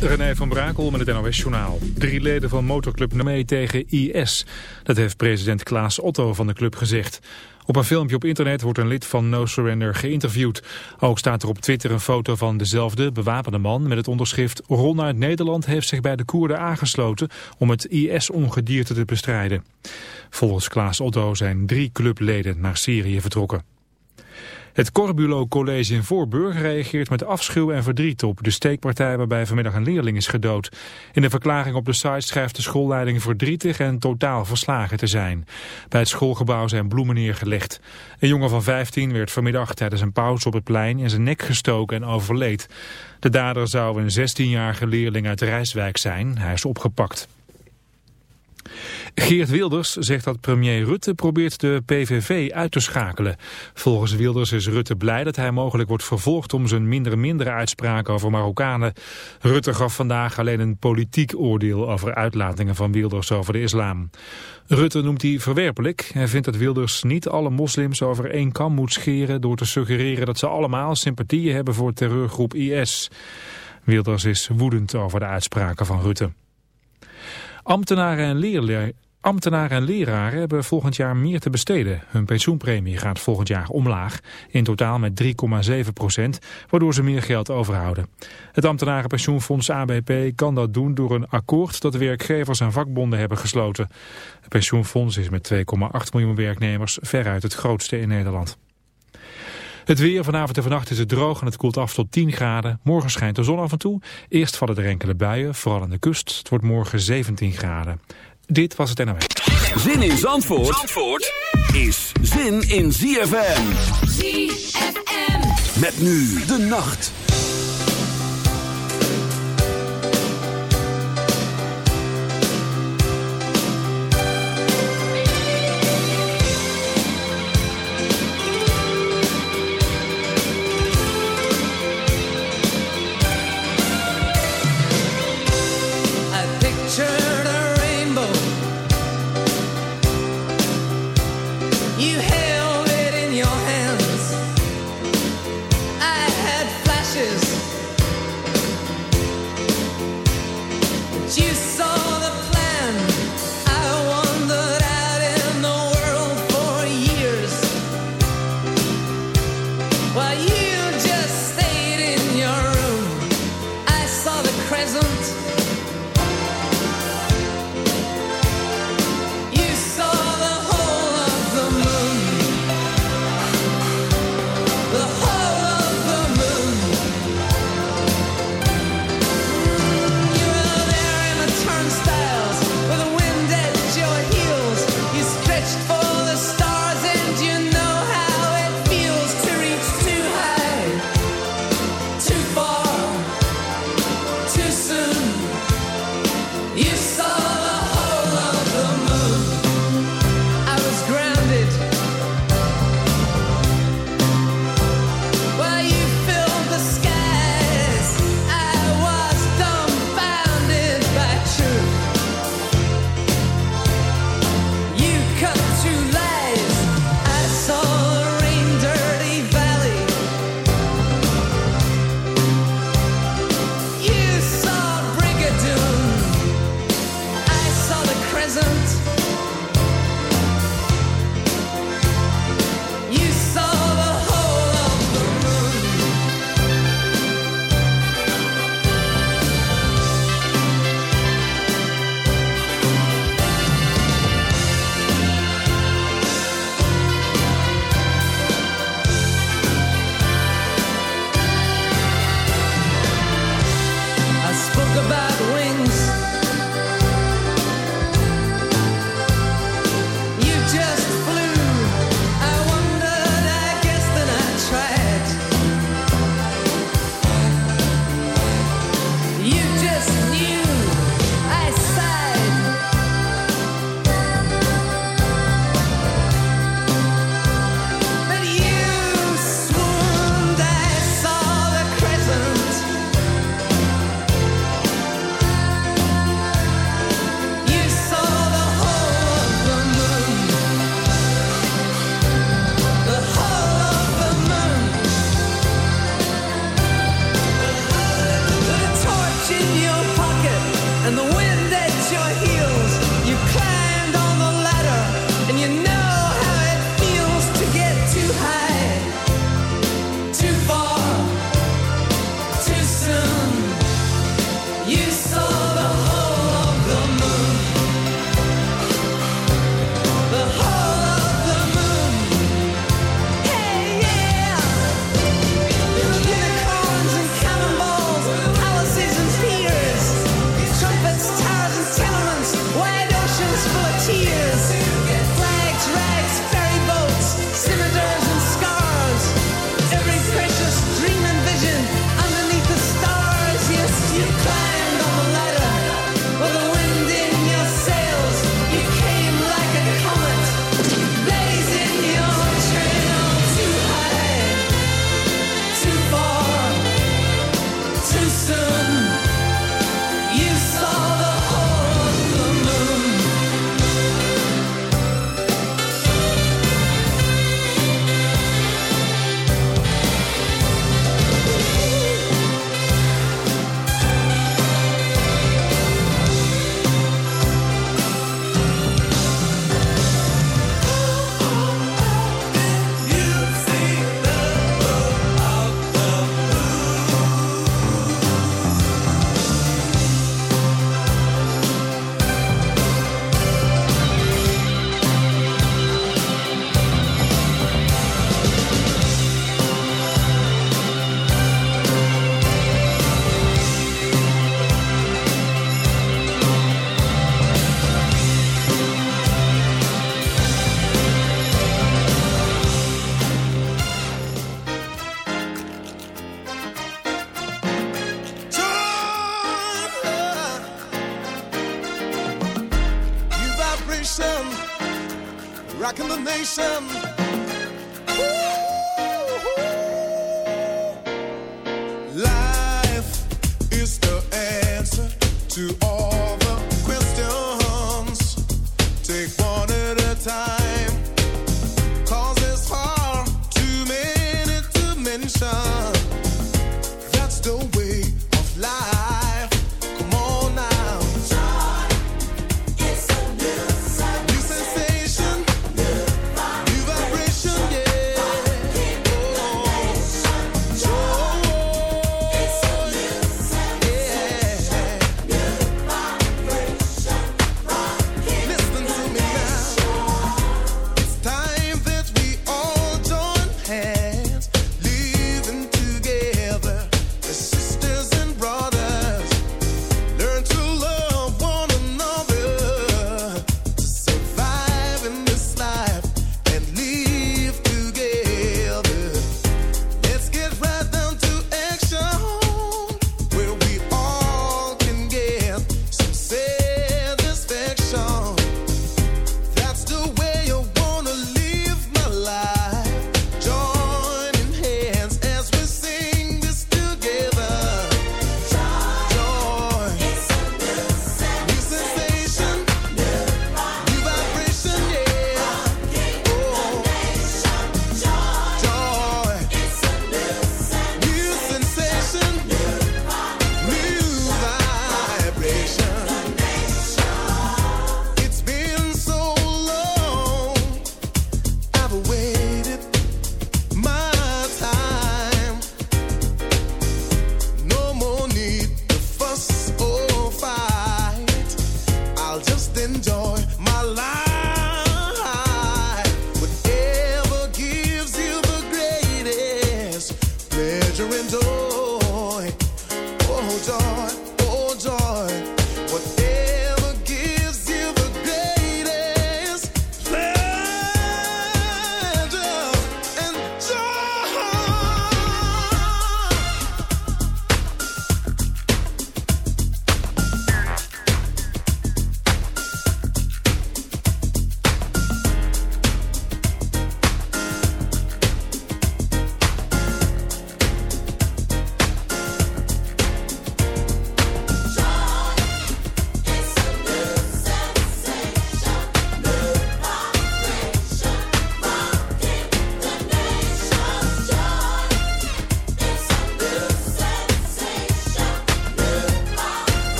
René van Brakel met het NOS-journaal. Drie leden van motorclub mee tegen IS. Dat heeft president Klaas Otto van de club gezegd. Op een filmpje op internet wordt een lid van No Surrender geïnterviewd. Ook staat er op Twitter een foto van dezelfde bewapende man met het onderschrift... Ron uit Nederland heeft zich bij de Koerden aangesloten om het IS-ongedierte te bestrijden. Volgens Klaas Otto zijn drie clubleden naar Syrië vertrokken. Het Corbulo College in Voorburg reageert met afschuw en verdriet op de steekpartij waarbij vanmiddag een leerling is gedood. In de verklaring op de site schrijft de schoolleiding verdrietig en totaal verslagen te zijn. Bij het schoolgebouw zijn bloemen neergelegd. Een jongen van 15 werd vanmiddag tijdens een pauze op het plein in zijn nek gestoken en overleed. De dader zou een 16-jarige leerling uit Rijswijk zijn. Hij is opgepakt. Geert Wilders zegt dat premier Rutte probeert de PVV uit te schakelen. Volgens Wilders is Rutte blij dat hij mogelijk wordt vervolgd om zijn minder-mindere uitspraken over Marokkanen. Rutte gaf vandaag alleen een politiek oordeel over uitlatingen van Wilders over de islam. Rutte noemt die verwerpelijk. Hij vindt dat Wilders niet alle moslims over één kam moet scheren door te suggereren dat ze allemaal sympathieën hebben voor terreurgroep IS. Wilders is woedend over de uitspraken van Rutte. Ambtenaren en, Ambtenaren en leraren hebben volgend jaar meer te besteden. Hun pensioenpremie gaat volgend jaar omlaag, in totaal met 3,7 procent, waardoor ze meer geld overhouden. Het ambtenarenpensioenfonds ABP kan dat doen door een akkoord dat werkgevers en vakbonden hebben gesloten. Het pensioenfonds is met 2,8 miljoen werknemers veruit het grootste in Nederland. Het weer vanavond en vannacht is het droog en het koelt af tot 10 graden. Morgen schijnt de zon af en toe. Eerst vallen er enkele buien, vooral aan de kust. Het wordt morgen 17 graden. Dit was het NOS. Zin in Zandvoort, Zandvoort is zin in ZFM. ZFM. Met nu de nacht.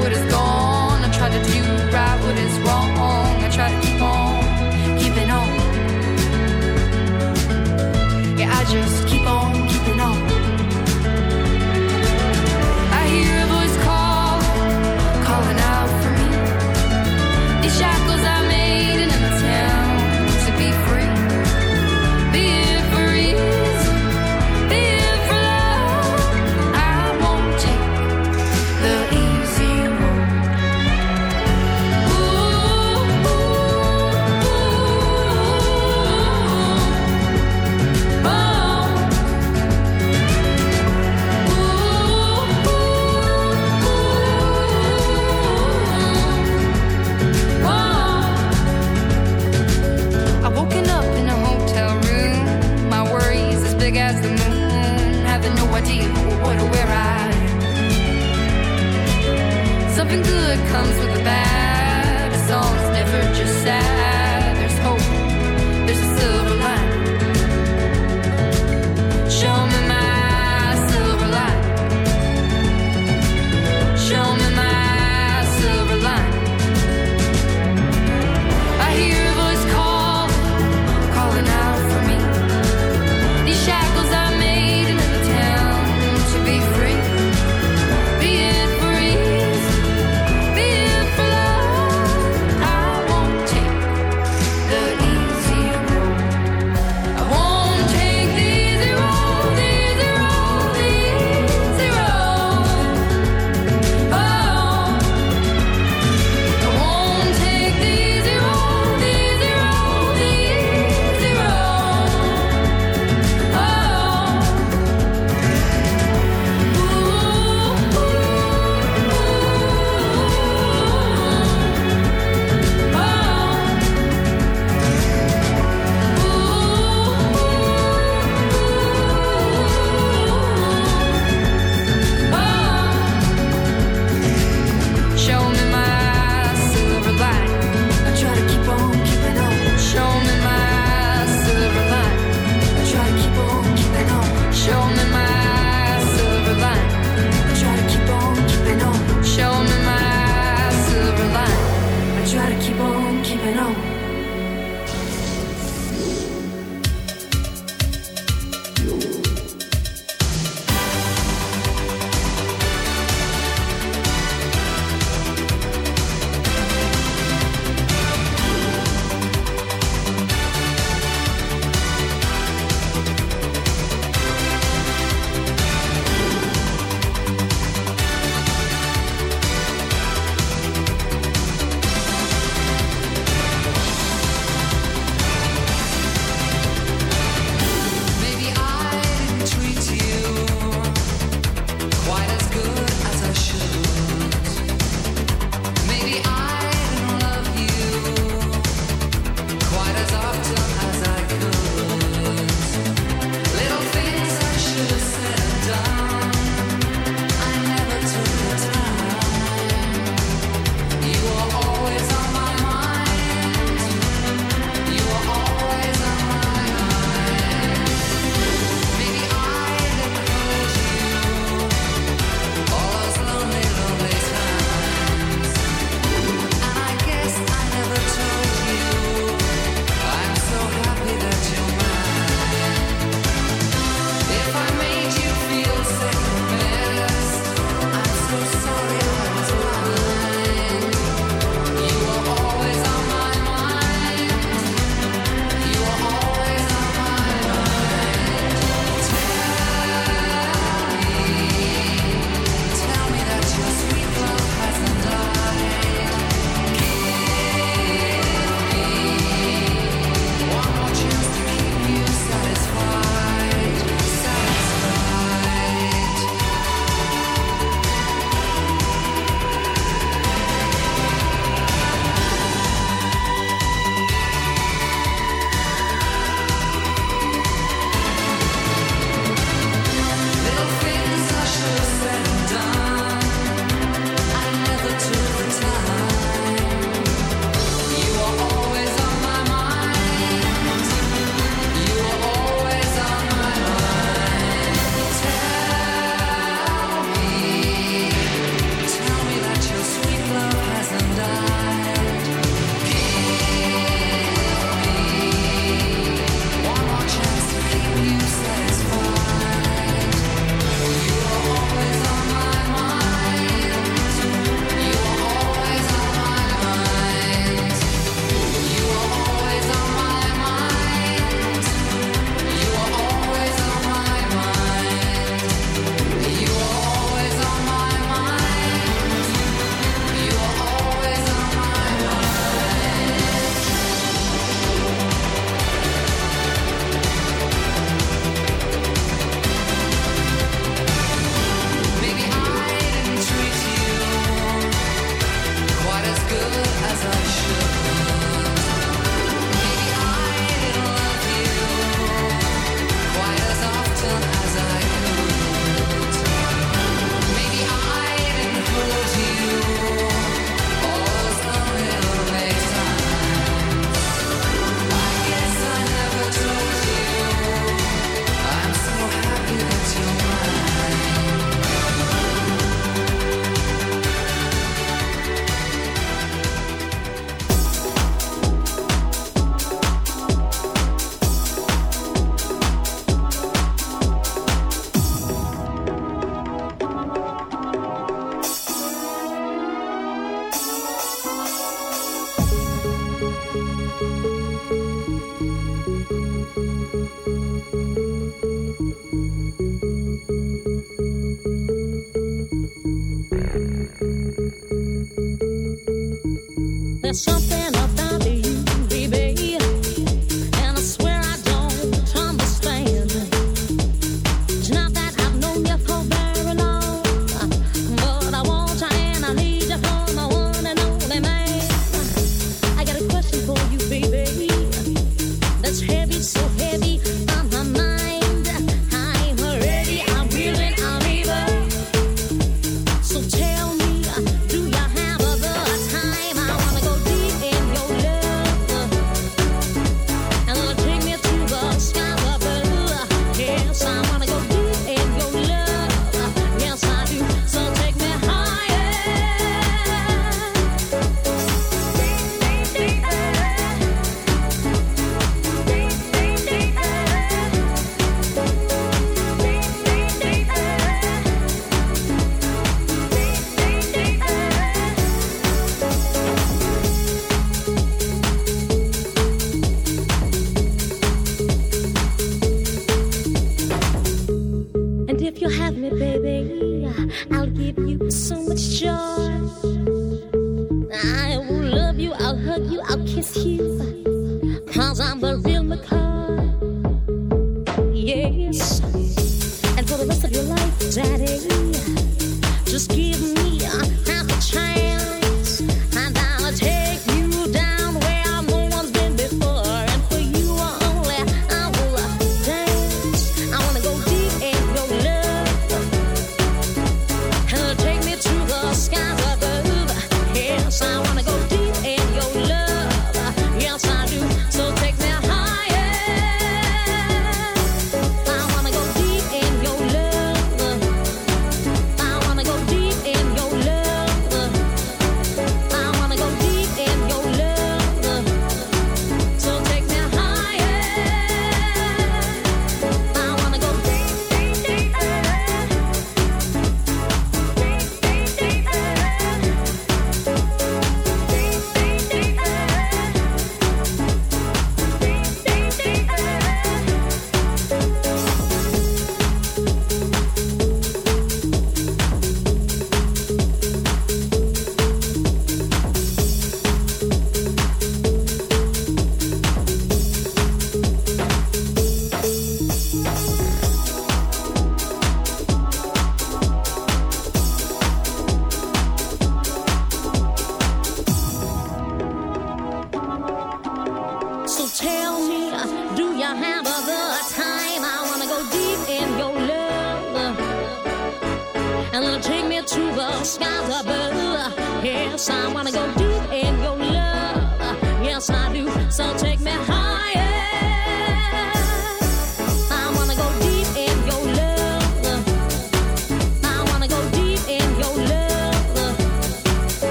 what is gone. I try to do right what is wrong. comes with the bad. The Songs never just sad.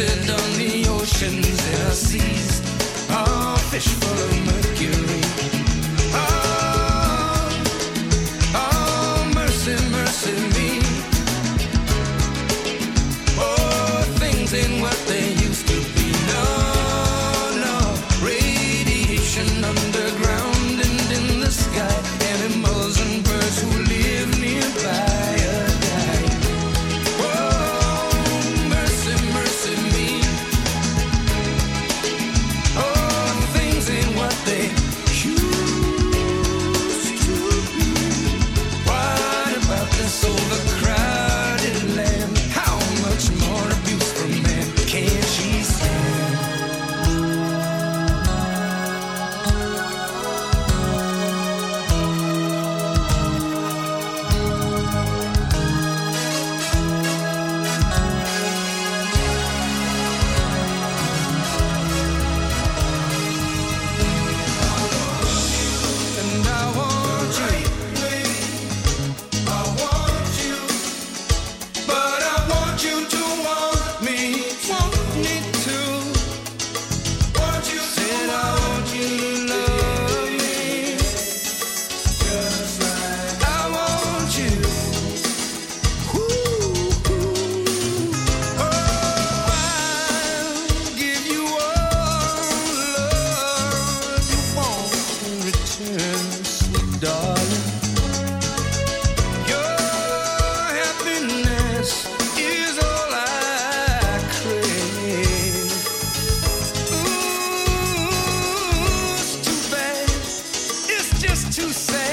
drifted you say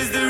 is the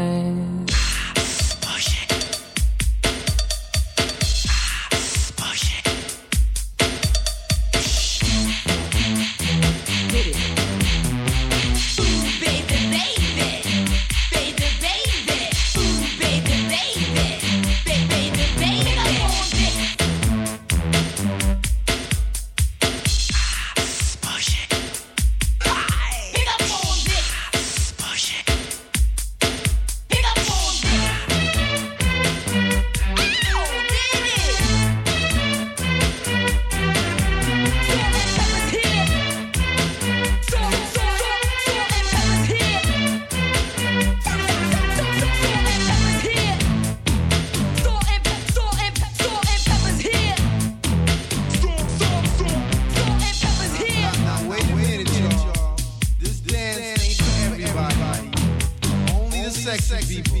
sexy people.